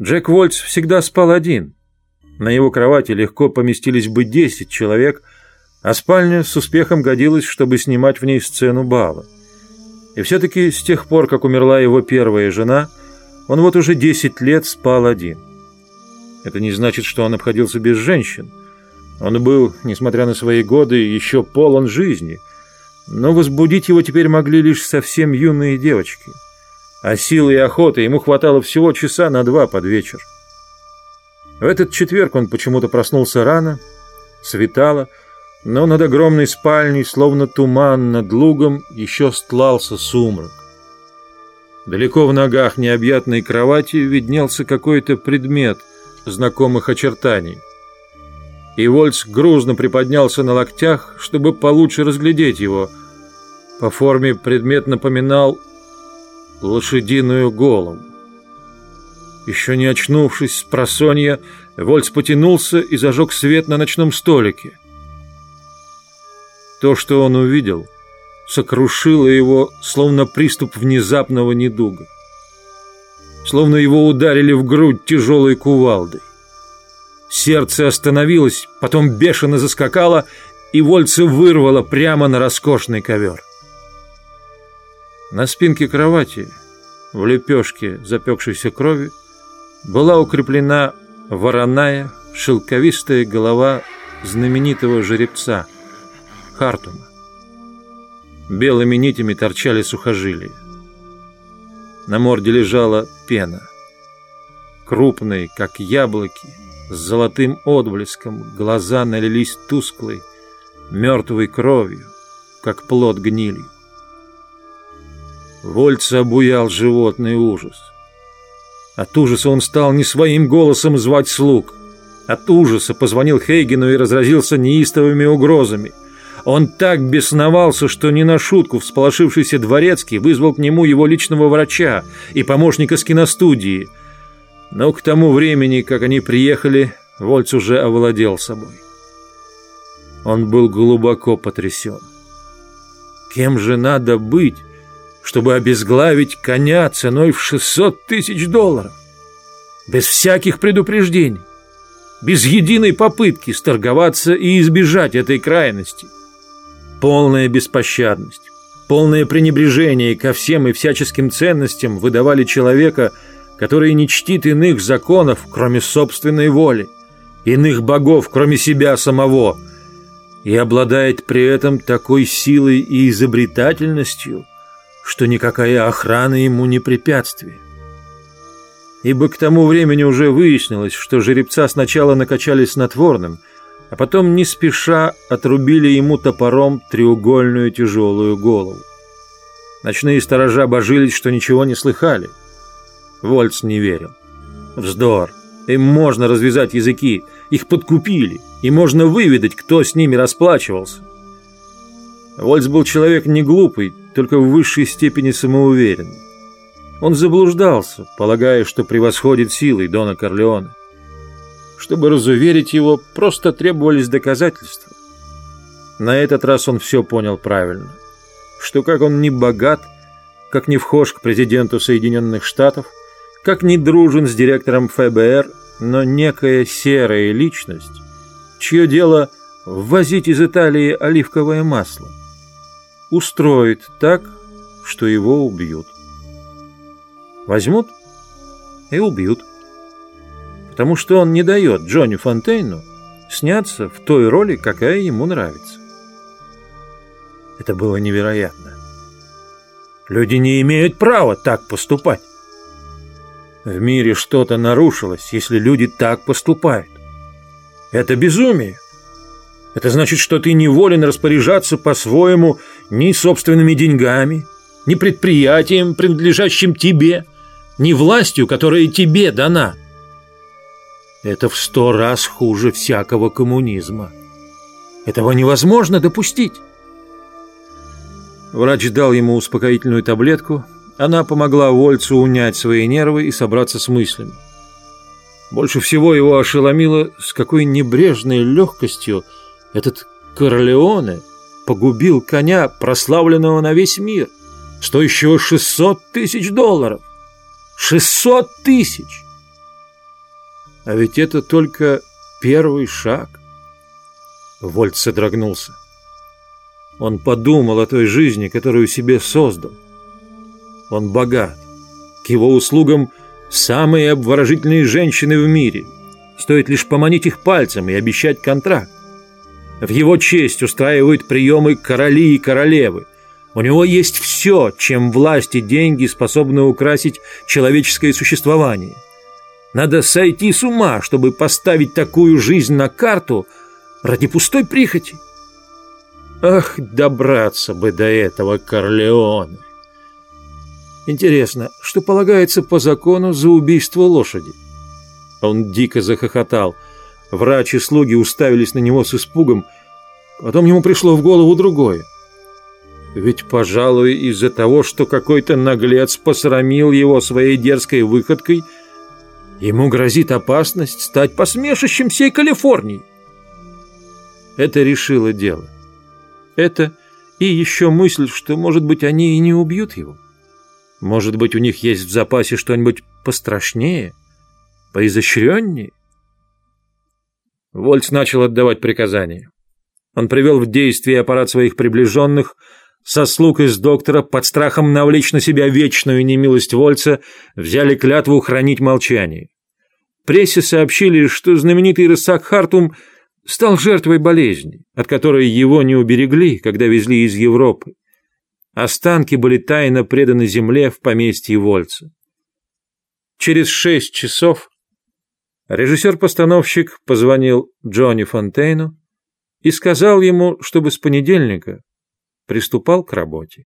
Джек Вольц всегда спал один. На его кровати легко поместились бы 10 человек, а спальня с успехом годилась, чтобы снимать в ней сцену бала. И все-таки с тех пор, как умерла его первая жена, он вот уже 10 лет спал один. Это не значит, что он обходился без женщин. Он был, несмотря на свои годы, еще полон жизни, но возбудить его теперь могли лишь совсем юные девочки. А силы и охоты ему хватало всего часа на два под вечер. В этот четверг он почему-то проснулся рано, светало, но над огромной спальней, словно туман над лугом, еще стлался сумрак. Далеко в ногах необъятной кровати виднелся какой-то предмет знакомых очертаний. И Вольц грузно приподнялся на локтях, чтобы получше разглядеть его. По форме предмет напоминал лошадиную голову. Еще не очнувшись с просонья, Вольц потянулся и зажег свет на ночном столике. То, что он увидел, сокрушило его, словно приступ внезапного недуга. Словно его ударили в грудь тяжелой кувалдой. Сердце остановилось, потом бешено заскакало, и Вольца вырвало прямо на роскошный ковер. На спинке кровати, в лепешке запекшейся крови, была укреплена вороная, шелковистая голова знаменитого жеребца Хартума. Белыми нитями торчали сухожилия. На морде лежала пена. Крупные, как яблоки, с золотым отблеском, глаза налились тусклой, мертвой кровью, как плод гнилью. Вольца обуял животный ужас — от ужаса он стал не своим голосом звать слуг. От ужаса позвонил Хейгену и разразился неистовыми угрозами. Он так бесновался, что не на шутку всполошившийся дворецкий вызвал к нему его личного врача и помощника с киностудии. Но к тому времени, как они приехали, Вольц уже овладел собой. Он был глубоко потрясен. Кем же надо быть, чтобы обезглавить коня ценой в 600 тысяч долларов. Без всяких предупреждений, без единой попытки сторговаться и избежать этой крайности. Полная беспощадность, полное пренебрежение ко всем и всяческим ценностям выдавали человека, который не чтит иных законов, кроме собственной воли, иных богов, кроме себя самого, и обладает при этом такой силой и изобретательностью – что никакая охрана ему не препятствие. Ибо к тому времени уже выяснилось, что жеребца сначала накачали снотворным, а потом не спеша отрубили ему топором треугольную тяжелую голову. Ночные сторожа божились, что ничего не слыхали. Вольц не верил. Вздор. Им можно развязать языки. Их подкупили. И можно выведать, кто с ними расплачивался. Вольц был человек не глупый, только в высшей степени самоуверенный. Он заблуждался, полагая, что превосходит силой Дона Корлеоне. Чтобы разуверить его, просто требовались доказательства. На этот раз он все понял правильно. Что как он не богат, как не вхож к президенту Соединенных Штатов, как не дружен с директором ФБР, но некая серая личность, чье дело ввозить из Италии оливковое масло – устроит так, что его убьют. Возьмут и убьют. Потому что он не дает Джонни Фонтейну сняться в той роли, какая ему нравится. Это было невероятно. Люди не имеют права так поступать. В мире что-то нарушилось, если люди так поступают. Это безумие. Это значит, что ты не волен распоряжаться по-своему ни собственными деньгами, ни предприятием, принадлежащим тебе, ни властью, которая тебе дана. Это в сто раз хуже всякого коммунизма. Этого невозможно допустить. Врач дал ему успокоительную таблетку. Она помогла Вольцу унять свои нервы и собраться с мыслями. Больше всего его ошеломило, с какой небрежной легкостью этот Корлеоне погубил коня, прославленного на весь мир, что еще 600 тысяч долларов. 600 тысяч! А ведь это только первый шаг. Вольт содрогнулся. Он подумал о той жизни, которую себе создал. Он богат. К его услугам самые обворожительные женщины в мире. Стоит лишь поманить их пальцем и обещать контракт. В его честь устраивают приемы короли и королевы. У него есть все, чем власть и деньги способны украсить человеческое существование. Надо сойти с ума, чтобы поставить такую жизнь на карту ради пустой прихоти. Ах, добраться бы до этого Корлеоне. Интересно, что полагается по закону за убийство лошади? Он дико захохотал. Врач и слуги уставились на него с испугом. Потом ему пришло в голову другое. Ведь, пожалуй, из-за того, что какой-то наглец посрамил его своей дерзкой выходкой, ему грозит опасность стать посмешищем всей Калифорнии. Это решило дело. Это и еще мысль, что, может быть, они и не убьют его. Может быть, у них есть в запасе что-нибудь пострашнее, поизощреннее? Вольц начал отдавать приказания. Он привел в действие аппарат своих приближенных, со слуг из доктора под страхом навлечь на себя вечную немилость Вольца взяли клятву хранить молчание. Прессе сообщили, что знаменитый Рысак Хартум – стал жертвой болезни, от которой его не уберегли, когда везли из Европы. Останки были тайно преданы земле в поместье Вольца. Через шесть часов режиссер-постановщик позвонил Джонни Фонтейну и сказал ему, чтобы с понедельника приступал к работе.